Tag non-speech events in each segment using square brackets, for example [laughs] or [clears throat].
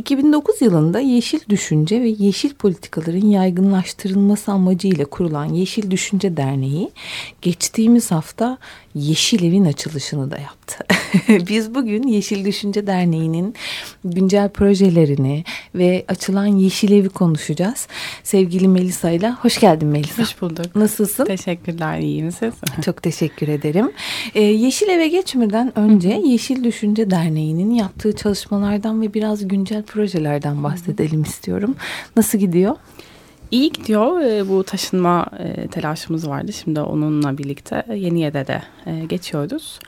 2009 yılında yeşil düşünce ve yeşil politikaların yaygınlaştırılması amacıyla kurulan Yeşil Düşünce Derneği geçtiğimiz hafta Yeşil Evin açılışını da yaptı. [laughs] Biz bugün Yeşil Düşünce Derneği'nin güncel projelerini ve açılan Yeşil Evi konuşacağız. Sevgili Melisa ile hoş geldin Melisa. Hoş bulduk. Nasılsın? Teşekkürler, iyi misiniz? [laughs] Çok teşekkür ederim. Ee, Yeşil Eve geçmeden önce Yeşil Düşünce Derneği'nin yaptığı çalışmalardan ve biraz güncel projelerden bahsedelim istiyorum. Nasıl gidiyor? İyi gidiyor. Ee, bu taşınma e, telaşımız vardı. Şimdi onunla birlikte yeni yere de e, geçiyoruz.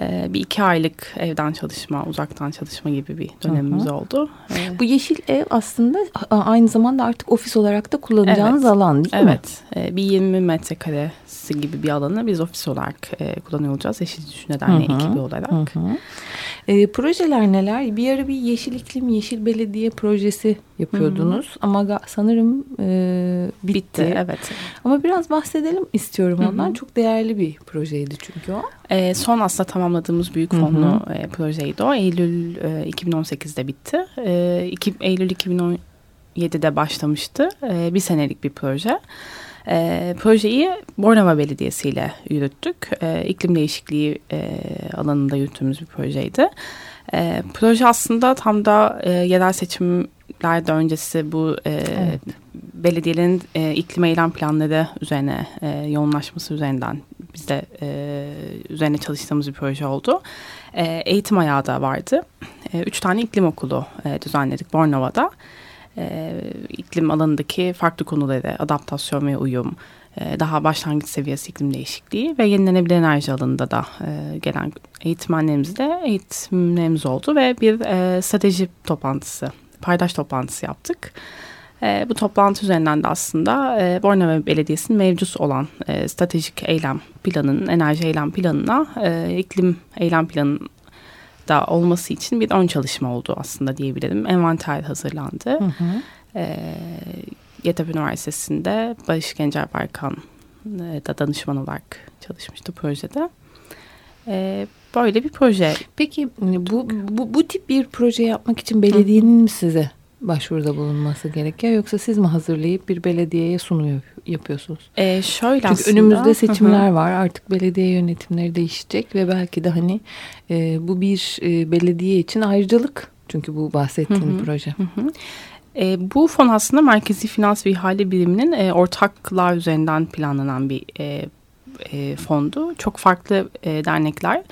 Ee, bir iki aylık evden çalışma, uzaktan çalışma gibi bir dönemimiz hı. oldu. Bu yeşil ev aslında aynı zamanda artık ofis olarak da kullanacağınız Evet. alan değil mi? Evet, e, bir 20 metrekaresi gibi bir alanı biz ofis olarak e, kullanıyor olacağız. Yeşil Düşünce Derneği ekibi olarak. Hı hı. Ee, projeler neler? Bir ara bir Yeşil İklim, Yeşil Belediye projesi yapıyordunuz ama ga- sanırım e, bitti. Bitti, evet. Ama biraz bahsedelim istiyorum ondan. Çok değerli bir projeydi çünkü o. E, son aslında tamamladığımız büyük fonlu e, projeydi o. Eylül e, 2018'de bitti. E, iki, Eylül 2017'de başlamıştı. E, bir senelik bir proje. E, projeyi Bornova Belediyesi ile yürüttük. E, iklim değişikliği e, alanında yürüttüğümüz bir projeydi. E, proje aslında tam da e, yerel seçimlerde öncesi bu e, Evet. belediyelerin e, iklim eylem planları üzerine e, yoğunlaşması üzerinden biz de e, üzerine çalıştığımız bir proje oldu. E, eğitim ayağı da vardı. E, üç tane iklim okulu e, düzenledik Bornova'da. E, iklim alanındaki farklı konuları, adaptasyon ve uyum, e, daha başlangıç seviyesi iklim değişikliği ve yenilenebilir enerji alanında da e, gelen eğitmenlerimizle eğitimlerimiz oldu ve bir e, strateji toplantısı, paydaş toplantısı yaptık. E, bu toplantı üzerinden de aslında e, Bornova Belediyesi'nin mevcut olan e, stratejik eylem planının, enerji eylem planına e, iklim eylem planının da olması için bir ön çalışma oldu aslında diyebilirim. Envanter hazırlandı. Hı hı. E, Yeditepe Üniversitesi'nde Barış Gencer Barkan e, da danışman olarak çalışmıştı projede. E, böyle bir proje. Peki bu, bu bu tip bir proje yapmak için belediyenin mi size başvuruda bulunması gerekiyor yoksa siz mi hazırlayıp bir belediyeye sunum yap- yapıyorsunuz? E, şöyle Çünkü aslında. önümüzde Hı hı. seçimler var. Artık belediye yönetimleri değişecek ve belki de hani e, bu bir e, belediye için ayrıcalık. Çünkü bu Hı hı. proje. Hı hı. E, bu fon aslında Merkezi Finans ve İhale Biriminin e, ortaklar üzerinden planlanan bir e, e, fondu. Çok farklı e, dernekler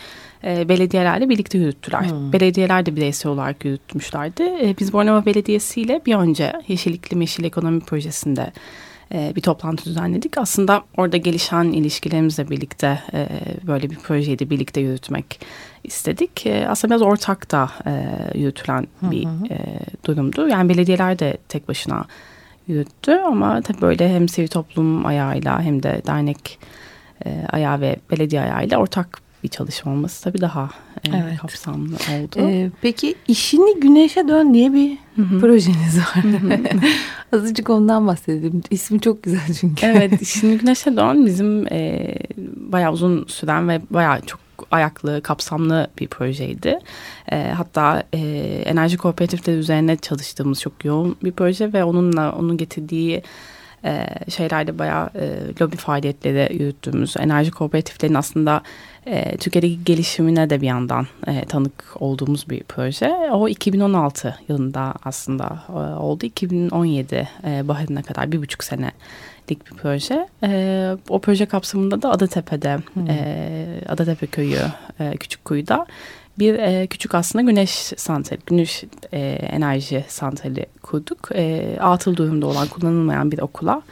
e, belediyelerle birlikte yürüttüler. Hmm. Belediyeler de bireysel olarak yürütmüşlerdi. E, biz Bornova Belediyesi ile bir önce Yeşil İklim Yeşil Ekonomi Projesi'nde e, bir toplantı düzenledik. Aslında orada gelişen ilişkilerimizle birlikte böyle bir projeyi de birlikte yürütmek istedik. Aslında biraz ortak da yürütülen bir Hı hı. durumdu. Yani belediyeler de tek başına yürüttü ama tabii böyle hem sivil toplum ayağıyla hem de dernek ayağı ve belediye ayağıyla ortak bir çalışma olması tabii daha e, Evet. kapsamlı oldu. E, peki işini güneşe dön diye bir Hı hı. projeniz var. [laughs] Azıcık ondan bahsedelim. İsmi çok güzel çünkü. Evet, [laughs] şimdi Güneşe Doğan bizim e, bayağı uzun süren ve bayağı çok ayaklı, kapsamlı bir projeydi. E, hatta e, enerji kooperatifleri üzerine çalıştığımız çok yoğun bir proje ve onunla onun getirdiği e, şeylerde bayağı e, lobi faaliyetleri yürüttüğümüz enerji kooperatiflerinin aslında e, Türkiye'deki gelişimine de bir yandan e, tanık olduğumuz bir proje. O 2016 yılında aslında e, oldu. 2017 e, baharına kadar bir buçuk senelik bir proje. E, o proje kapsamında da Adatepe'de, Hmm. e, Adatepe köyü, e, Küçükkuyu'da bir e, küçük aslında güneş santrali, güneş e, enerji santrali kurduk. E, atıl durumda olan, kullanılmayan bir okula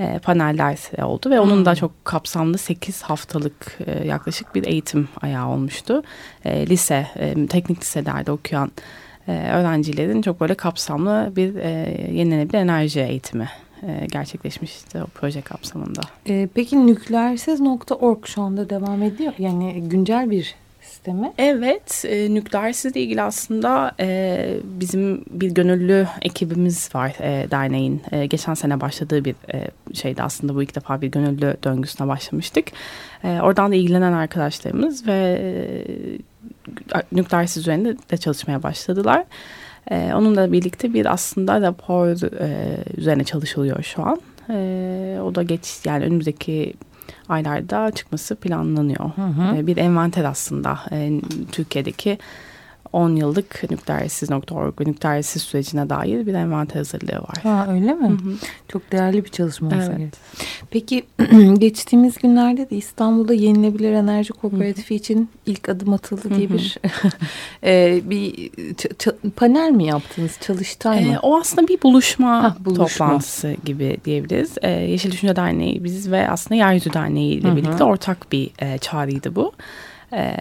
e, paneller oldu ve onun da Hmm. çok kapsamlı 8 haftalık e, yaklaşık bir eğitim ayağı olmuştu. E, lise, e, teknik liselerde okuyan e, öğrencilerin çok böyle kapsamlı bir e, yenilenebilir enerji eğitimi e, gerçekleşmişti o proje kapsamında. E, peki nükleersiz.org şu anda devam ediyor. Yani güncel bir sistemi. Evet, e, nükleersizle ilgili aslında e, bizim bir gönüllü ekibimiz var e, derneğin. E, geçen sene başladığı bir e, şeydi aslında bu ilk defa bir gönüllü döngüsüne başlamıştık. E, oradan da ilgilenen arkadaşlarımız ve e, nükleersiz üzerinde de çalışmaya başladılar. E, onunla birlikte bir aslında rapor e, üzerine çalışılıyor şu an. E, o da geç yani önümüzdeki aylarda çıkması planlanıyor. Hı hı. E, bir envanter aslında e, Türkiye'deki 10 yıllık nükleersiz.org nükleersiz sürecine dair bir envanter hazırlığı var. Ha, öyle mi? Hı hı. Çok değerli bir çalışma evet. Peki [clears throat] geçtiğimiz günlerde de İstanbul'da yenilebilir enerji kooperatifi hı. için ilk adım atıldı diye bir [laughs] e, bir panel mi yaptınız? Çalıştay mı? E, o aslında bir buluşma, ha, buluşma toplantısı gibi diyebiliriz. E, Yeşil Düşünce Derneği biz ve aslında Yeryüzü Derneği ile hı hı. birlikte ortak bir e, çağrıydı bu. E,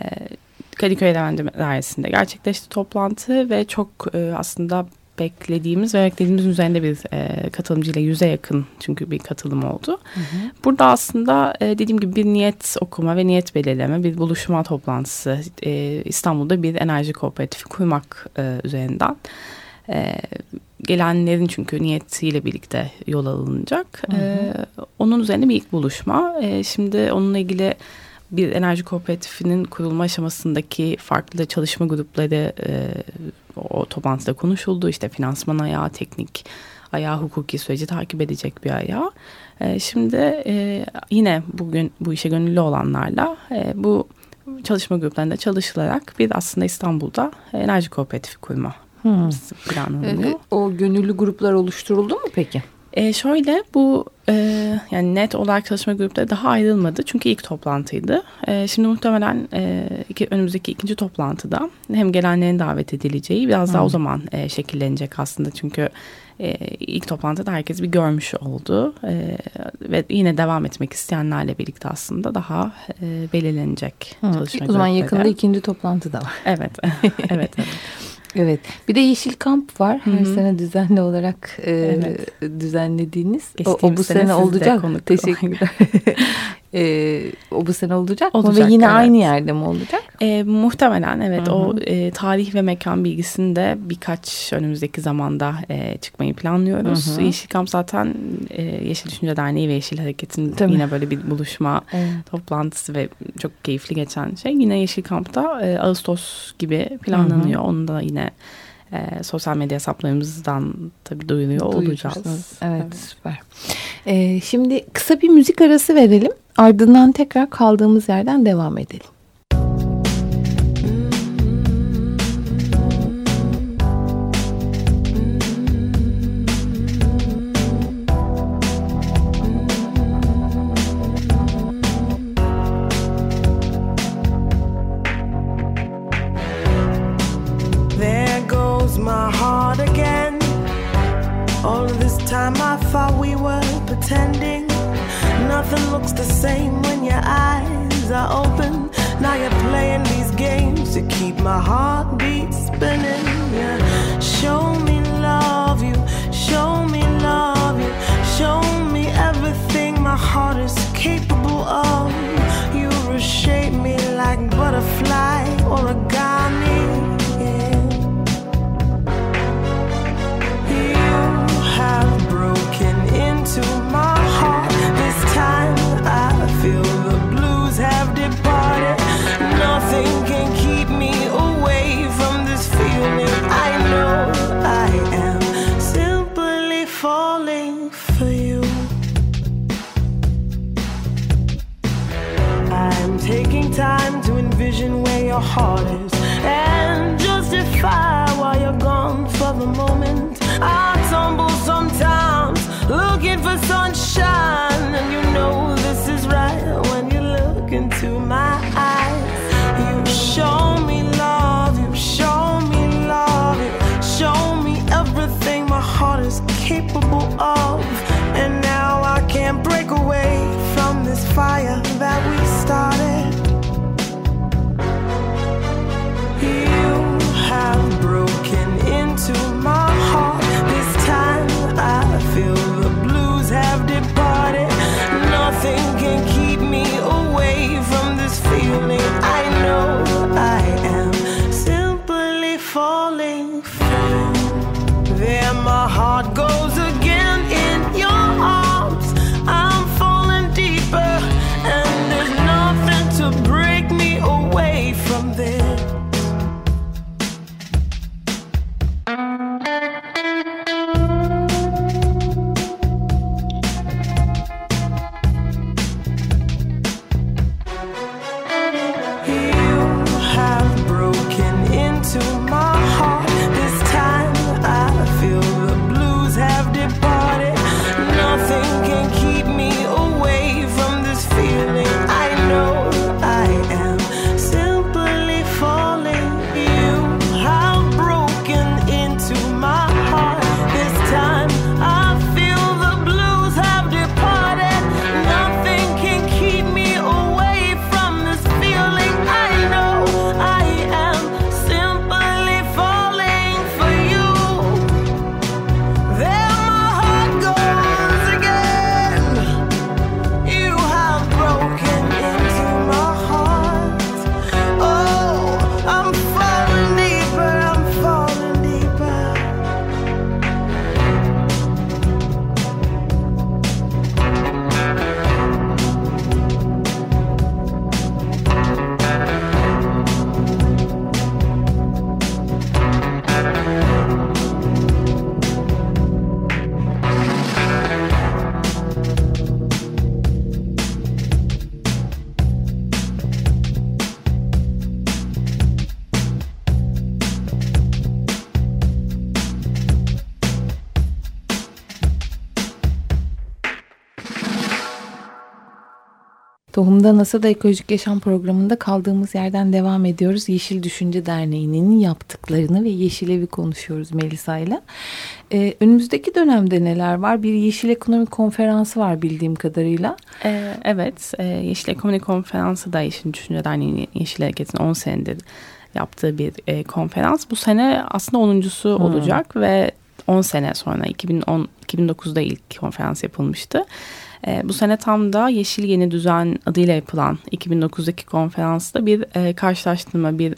Kadıköy Levent Dairesi'nde gerçekleşti toplantı ve çok e, aslında beklediğimiz ve beklediğimiz üzerinde bir e, katılımcıyla yüze yakın çünkü bir katılım oldu. Hı hı. Burada aslında e, dediğim gibi bir niyet okuma ve niyet belirleme, bir buluşma toplantısı e, İstanbul'da bir enerji kooperatifi kurmak e, üzerinden. E, gelenlerin çünkü niyetiyle birlikte yol alınacak. Hı hı. E, onun üzerine bir ilk buluşma. E, şimdi onunla ilgili bir enerji kooperatifinin kurulma aşamasındaki farklı çalışma grupları e, o toplantıda konuşuldu. İşte finansman ayağı, teknik ayağı, hukuki süreci takip edecek bir ayağı. E, şimdi e, yine bugün bu işe gönüllü olanlarla e, bu çalışma gruplarında çalışılarak bir aslında İstanbul'da enerji kooperatifi kurma hmm. planlanıyor. E, o gönüllü gruplar oluşturuldu mu peki? E, şöyle bu e, yani net olarak çalışma grupları daha ayrılmadı çünkü ilk toplantıydı. E, şimdi muhtemelen e, iki, önümüzdeki ikinci toplantıda hem gelenlerin davet edileceği biraz daha o zaman e, şekillenecek aslında çünkü e, ilk toplantıda herkes bir görmüş oldu e, ve yine devam etmek isteyenlerle birlikte aslında daha e, belirlenecek Hı, çalışma O zaman yakında ikinci toplantı da var. Evet, [laughs] evet. evet. Evet. Bir de Yeşil Kamp var. Her Hı-hı. sene düzenli olarak e, evet. düzenlediğiniz. O, o bu sene, sene olacak. Teşekkürler. [laughs] e, o bu sene olacak, olacak mı? Ve yine evet. aynı yerde mi olacak? E, muhtemelen evet. Hı-hı. O e, tarih ve mekan bilgisini de birkaç önümüzdeki zamanda e, çıkmayı planlıyoruz. Hı-hı. Yeşil Kamp zaten e, Yeşil Düşünce Derneği ve Yeşil Hareket'in yine böyle bir buluşma evet. toplantısı ve çok keyifli geçen şey. Yine Yeşil Kamp'ta e, Ağustos gibi planlanıyor. Hı-hı. Onu da yine e, sosyal medya hesaplarımızdan tabii duyuruyor olacağız. Evet, evet süper. E, şimdi kısa bir müzik arası verelim. Ardından tekrar kaldığımız yerden devam edelim. Tohumda NASA'da Ekolojik Yaşam programında kaldığımız yerden devam ediyoruz. Yeşil Düşünce Derneği'nin yaptıklarını ve Yeşil Evi konuşuyoruz Melisa ile. Ee, önümüzdeki dönemde neler var? Bir Yeşil Ekonomi Konferansı var bildiğim kadarıyla. Ee, evet, e, Yeşil Ekonomi Konferansı da Yeşil Düşünce Derneği'nin Yeşil Hareket'in 10 senedir yaptığı bir e, konferans. Bu sene aslında 10.sü olacak ve 10 sene sonra 2010 2009'da ilk konferans yapılmıştı. E, bu sene tam da Yeşil Yeni Düzen adıyla yapılan 2009'daki konferansta bir e, karşılaştırma, bir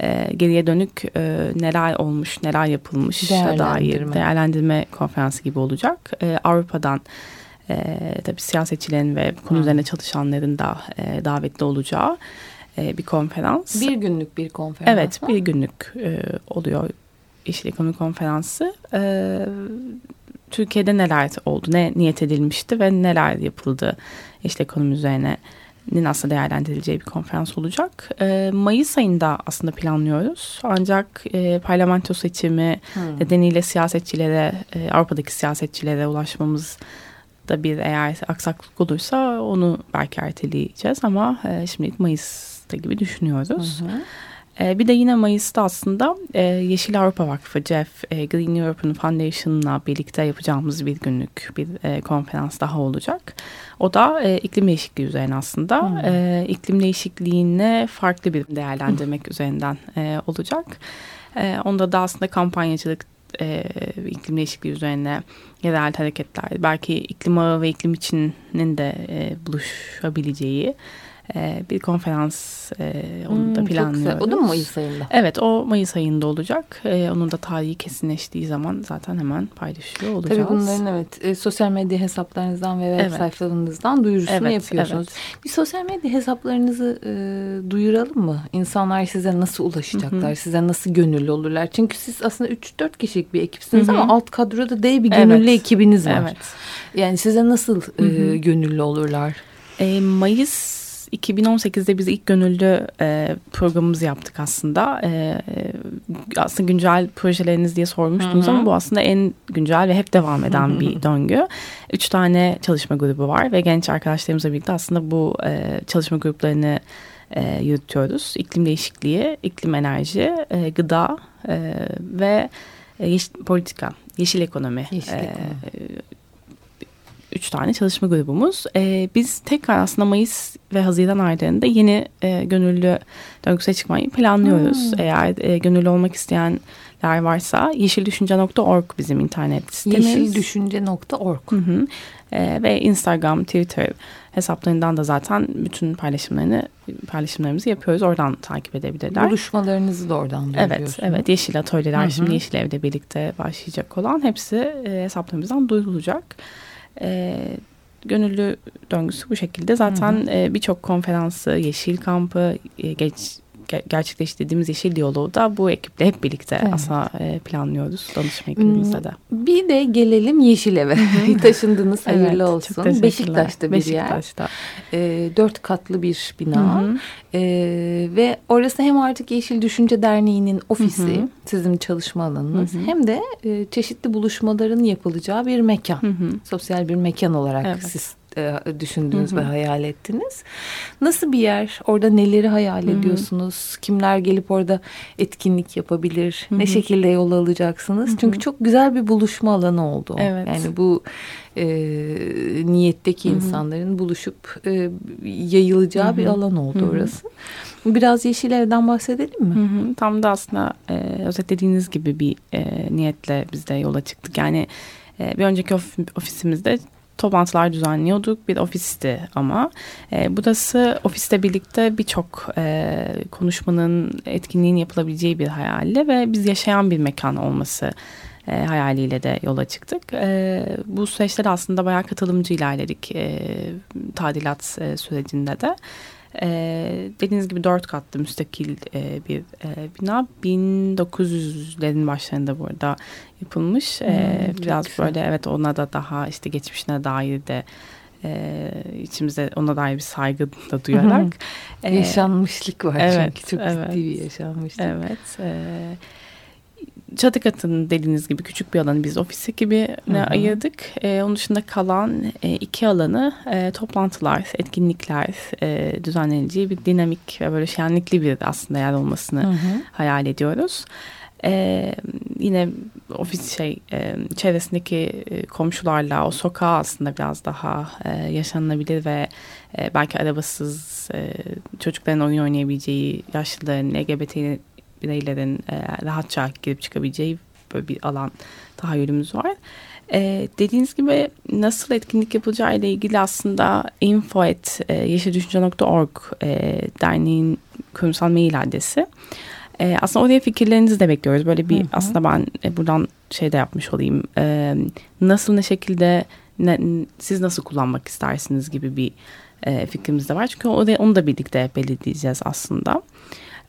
e, geriye dönük e, neler olmuş, neler yapılmış dair Değerlendirme. konferansı gibi olacak. E, Avrupa'dan e, tabii siyasetçilerin ve bu konu üzerine çalışanların da e, davetli olacağı e, bir konferans. Bir günlük bir konferans. Evet mı? bir günlük e, oluyor Yeşil Ekonomi Konferansı. E, Türkiye'de neler oldu, ne niyet edilmişti ve neler yapıldı Yeşil Ekonomi üzerine aslında değerlendirileceği bir konferans olacak. E, Mayıs ayında aslında planlıyoruz. Ancak e, parlamento seçimi nedeniyle siyasetçilere, e, Avrupa'daki siyasetçilere ulaşmamız da bir eğer aksaklık olursa onu belki erteleyeceğiz ama e, şimdilik Mayıs'ta gibi düşünüyoruz. Hı hı. E, bir de yine Mayıs'ta aslında e, Yeşil Avrupa Vakfı, Jeff e, Green European Foundation'la birlikte yapacağımız bir günlük bir e, konferans daha olacak. O da e, iklim değişikliği üzerine aslında. Hmm. E, iklim değişikliğine farklı bir değerlendirmek üzerinden e, olacak. E, onda da aslında kampanyacılık, e, iklim değişikliği üzerine yerel hareketler, belki iklim ağı ve iklim içinin de e, buluşabileceği e, bir konferans e, onu Hmm, da planlıyoruz. O da mı Mayıs ayında? Evet o Mayıs ayında olacak. E, onun da tarihi kesinleştiği zaman zaten hemen paylaşıyor olacağız. Tabii bunların evet e, sosyal medya hesaplarınızdan ve web Evet. sayfalarınızdan duyurusunu Evet, yapıyorsunuz. Bir sosyal medya hesaplarınızı e, duyuralım mı? İnsanlar size nasıl ulaşacaklar? Size nasıl gönüllü olurlar? Çünkü siz aslında 3-4 kişilik bir ekipsiniz Hı hı. ama alt kadroda dev bir gönüllü Evet. ekibiniz var. Evet. Yani size nasıl e, hı. gönüllü olurlar? E, Mayıs 2018'de biz ilk gönüllü e, programımızı yaptık aslında. E, e, aslında güncel projeleriniz diye sormuştunuz Hı hı. ama bu aslında en güncel ve hep devam eden bir döngü. Üç tane çalışma grubu var ve genç arkadaşlarımızla birlikte aslında bu e, çalışma gruplarını e, yürütüyoruz. İklim değişikliği, iklim enerji, e, gıda e, ve e, yeş- politika, yeşil ekonomi. Yeşil e, ekonomi. Üç tane çalışma grubumuz. Ee, biz tekrar aslında Mayıs ve Haziran aylarında yeni e, gönüllü döngüsüne çıkmayı planlıyoruz. Hmm. Eğer e, gönüllü olmak isteyenler fikirler varsa yeşildüşünce.org bizim internet sitemiz. Yeşildüşünce.org. Hı hı. E, ve Instagram, Twitter hesaplarından da zaten bütün paylaşımlarını paylaşımlarımızı yapıyoruz. Oradan takip edebilirler. Buluşmalarınızı da oradan Evet, duyuruyorsunuz. evet. Yeşil atölyeler Hı hı. şimdi Yeşil Ev'de birlikte başlayacak olan hepsi e, hesaplarımızdan duyurulacak. E, gönüllü döngüsü bu şekilde. Zaten e, birçok konferansı, Yeşil Kampı, e, geç ge- gerçekleştirdiğimiz Yeşil Diyaloğu da bu ekiple hep birlikte Evet. aslında e, planlıyoruz danışma ekibimizde de. Bir de gelelim Yeşilev'e. [laughs] Taşındınız hayırlı Evet, olsun. Beşiktaş'ta bir yer. Beşiktaş'ta. Ee, dört katlı bir Hı bina. hı. Ee, ve orası hem artık Yeşil Düşünce Derneği'nin ofisi, Hı hı. sizin çalışma alanınız. Hı hı. Hem de e, çeşitli buluşmaların yapılacağı bir mekan. Hı hı. Sosyal bir mekan olarak Evet. siz e, düşündünüz Hı hı. ve hayal ettiniz. Nasıl bir yer? Orada neleri hayal Hı hı. ediyorsunuz? Kimler gelip orada etkinlik yapabilir? Hı Ne şekilde yol alacaksınız? Hı hı. Çünkü çok güzel bir buluşma alanı oldu. Evet. Yani bu e, niyetteki Hı hı. insanların buluşup e, yayılacağı Hı bir alan oldu Hı hı. orası. Biraz Yeşil Ev'den bahsedelim mi? Hı hı, tam da aslında e, özetlediğiniz gibi bir e, niyetle biz de yola çıktık. Yani e, bir önceki of- ofisimizde toplantılar düzenliyorduk. Bir ofisti ama e, burası ofiste birlikte birçok e, konuşmanın, etkinliğin yapılabileceği bir hayalle ve biz yaşayan bir mekan olması e, hayaliyle de yola çıktık. E, bu süreçte aslında bayağı katılımcı ilerledik e, tadilat e, sürecinde de. E, dediğiniz gibi dört katlı müstakil e, bir e, bina 1900'lerin başlarında burada yapılmış. E, Hmm, çok biraz güzel. böyle evet ona da daha işte geçmişine dair de e, içimize ona dair bir saygı da duyarak. e, Yaşanmışlık var evet, çünkü çok evet. ciddi bir yaşanmışlık. Evet. E, çatı katının dediğiniz gibi küçük bir alanı biz ofis ekibine Hı hı. ayırdık. E, onun dışında kalan e, iki alanı e, toplantılar, etkinlikler e, düzenleneceği bir dinamik ve böyle şenlikli bir aslında yer olmasını Hı hı. hayal ediyoruz. Ee, yine ofis şey e, çevresindeki e, komşularla o sokağa aslında biraz daha e, yaşanılabilir ve e, belki arabasız e, çocukların oyun oynayabileceği, yaşlıların, LGBT bireylerin e, rahatça girip çıkabileceği böyle bir alan tahayyülümüz var. E, dediğiniz gibi nasıl etkinlik yapacağı ile ilgili aslında info at e, e, derneğin kurumsal mail adresi. E, aslında oraya fikirlerinizi de bekliyoruz. Böyle bir Hı hı. aslında ben e, buradan şey de yapmış olayım. E, nasıl ne şekilde ne, siz nasıl kullanmak istersiniz gibi bir e, fikrimiz de var. Çünkü oraya, onu da birlikte belirleyeceğiz aslında.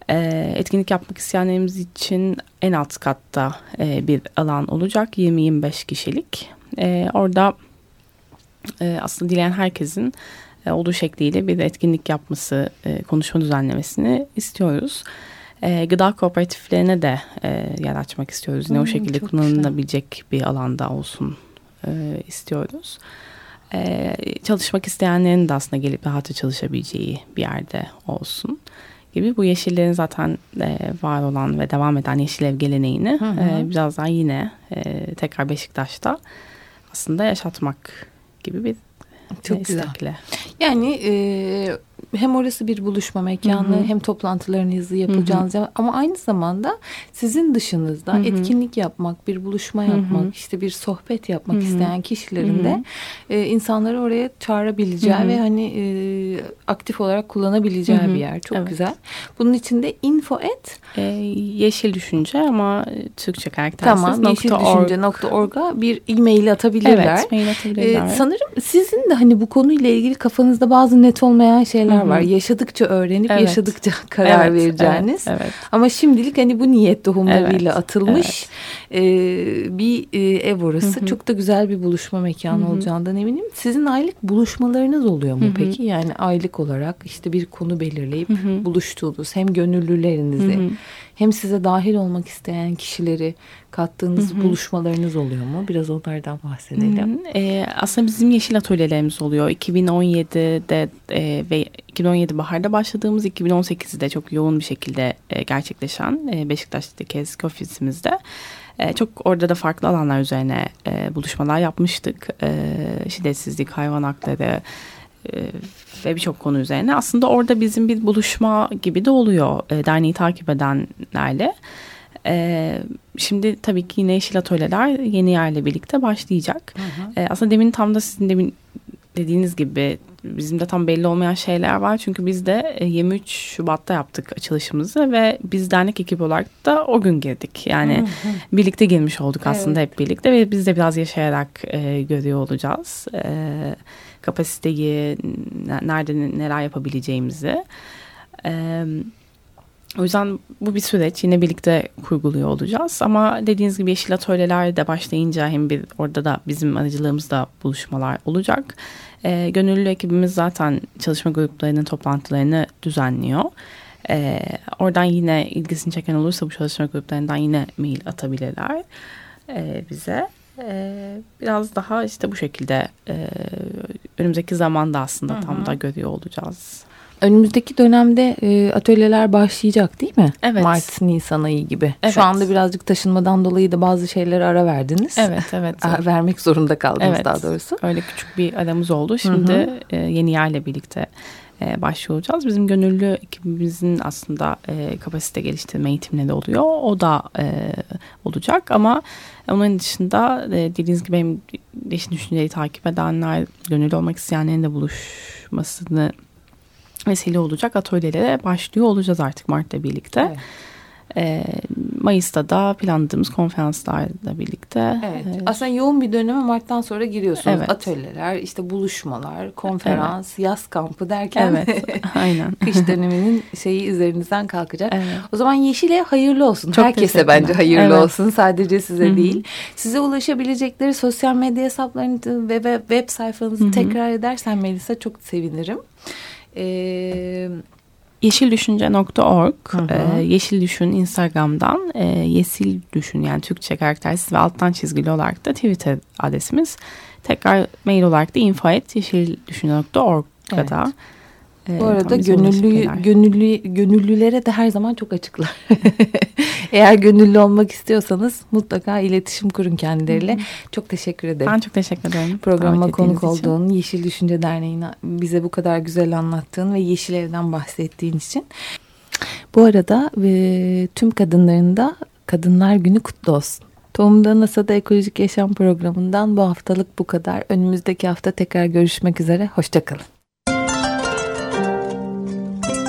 E, etkinlik yapmak isteyenlerimiz için en alt katta e, bir alan olacak. 20-25 kişilik. E, orada e, aslında dileyen herkesin e, olduğu şekliyle bir etkinlik yapması, e, konuşma düzenlemesini istiyoruz. E, gıda kooperatiflerine de e, yer açmak istiyoruz. Yine o Hmm, şekilde çok kullanılabilecek bir alanda olsun e, istiyoruz. E, çalışmak isteyenlerin de aslında gelip rahatça çalışabileceği bir yerde olsun gibi bu yeşillerin zaten e, var olan ve devam eden yeşil ev geleneğini Hı hı. e, biraz daha yine e, tekrar Beşiktaş'ta aslında yaşatmak gibi bir Çok e, güzel. istekle. Yani e, hem orası bir buluşma mekanı Hı hı. hem toplantılarınızı yapacağınız yer ama aynı zamanda sizin dışınızda Hı hı. etkinlik yapmak, bir buluşma yapmak, işte bir sohbet yapmak Hı hı. isteyen kişilerin de e, insanları oraya çağırabileceği Hı hı. ve hani e, aktif olarak kullanabileceği Hı hı. bir yer. Çok Evet. güzel. Bunun içinde info et E, yeşil düşünce ama e, Türkçe karaktersiz. tamam nokta org. yeşildüşünce.org'a bir e-mail atabilirler. Evet, mail atabilirler. Ee, sanırım sizin de hani bu konuyla ilgili kafanızda bazı net olmayan şeyler Hı. var. Yaşadıkça öğrenip Evet. yaşadıkça [laughs] karar Evet, vereceğiniz. Evet, evet. Ama şimdilik hani bu niyet tohumlarıyla Evet, atılmış e, bir e, ev orası. Hı hı. Çok da güzel bir buluşma mekanı Hı hı. olacağından eminim. Sizin aylık buluşmalarınız oluyor mu Hı hı. peki? Yani aylık olarak işte bir konu belirleyip Hı hı. buluştuğunuz hem gönüllülerinizi Hı hı. Hem size dahil olmak isteyen kişileri kattığınız Hı hı. buluşmalarınız oluyor mu? Biraz onlardan bahsedelim. Hı hı. Ee, aslında bizim yeşil atölyelerimiz oluyor. 2017'de e, ve 2017 baharda başladığımız 2018'de çok yoğun bir şekilde e, gerçekleşen e, Beşiktaş'taki eski ofisimizde e, çok orada da farklı alanlar üzerine e, buluşmalar yapmıştık. E, şiddetsizlik, hayvan hakları e, ve birçok konu üzerine. Aslında orada bizim bir buluşma gibi de oluyor e, derneği takip edenlerle. E, şimdi tabii ki yine Yeşil Atölyeler yeni yerle birlikte başlayacak. E, aslında demin tam da sizin demin dediğiniz gibi bizim de tam belli olmayan şeyler var. Çünkü biz de e, 23 Şubat'ta yaptık açılışımızı ve biz dernek ekibi olarak da o gün girdik. Yani birlikte girmiş olduk aslında hep birlikte ve biz de biraz yaşayarak e, görüyor olacağız. E, kapasiteyi, nerede neler yapabileceğimizi. E, o yüzden bu bir süreç yine birlikte kurguluyor olacağız ama dediğiniz gibi Yeşil Atölyeler de başlayınca hem bir orada da bizim aracılığımızda buluşmalar olacak. Ee, gönüllü ekibimiz zaten çalışma gruplarının toplantılarını düzenliyor. Ee, oradan yine ilgisini çeken olursa bu çalışma gruplarından yine mail atabilirler e, bize. Ee, biraz daha işte bu şekilde e, önümüzdeki zamanda aslında tam da görüyor olacağız. Önümüzdeki dönemde e, atölyeler başlayacak değil mi? Evet. Mart, Nisan ayı gibi. Evet. Şu anda birazcık taşınmadan dolayı da bazı şeylere ara verdiniz. Evet [laughs] evet. Vermek zorunda kaldınız Evet. daha doğrusu. Öyle küçük bir aramız oldu. Şimdi e, yeni yerle birlikte e, başlıyor olacağız. Bizim gönüllü ekibimizin aslında e, kapasite geliştirme eğitimleri oluyor. O da e, olacak ama onun dışında e, dediğiniz gibi benim Yeşil Düşünceleri takip edenler, gönüllü olmak isteyenlerin de buluşmasını vesile olacak atölyelere başlıyor olacağız artık Mart'ta birlikte. Evet. E, Mayıs'ta da planladığımız konferanslarla birlikte. Evet. e, Aslında yoğun bir döneme Mart'tan sonra giriyorsunuz. Evet. Atölyeler, işte buluşmalar, konferans, yaz kampı derken Evet, [laughs] aynen. kış döneminin şeyi üzerinizden kalkacak. Evet. O zaman Yeşil'e hayırlı olsun. Çok Herkese bence hayırlı Evet. olsun. Sadece size Hı hı. değil. Size ulaşabilecekleri sosyal medya hesaplarını ve web, web sayfanızı Hı hı. tekrar edersen Melisa çok sevinirim. Ee, Yeşildüşünce.org e, Yeşil Düşün Instagram'dan e, Yesil Düşün yani Türkçe karaktersiz ve alttan çizgili olarak da Twitter adresimiz. Tekrar mail olarak da info.yeşildüşün.org'da da e, bu arada gönüllü, gönüllü, gönüllülere de her zaman çok açıklar. [laughs] Eğer gönüllü olmak istiyorsanız mutlaka iletişim kurun kendileriyle. Çok teşekkür ederim. Ben çok teşekkür ederim. Programa konuk ettiğiniz için. olduğun, Yeşil Düşünce Derneği'ne bize bu kadar güzel anlattığın ve Yeşil Ev'den bahsettiğin için. Bu arada e, tüm kadınların da Kadınlar Günü kutlu olsun. Tohumda NASA'da Ekolojik Yaşam Programı'ndan bu haftalık bu kadar. Önümüzdeki hafta tekrar görüşmek üzere. Hoşçakalın.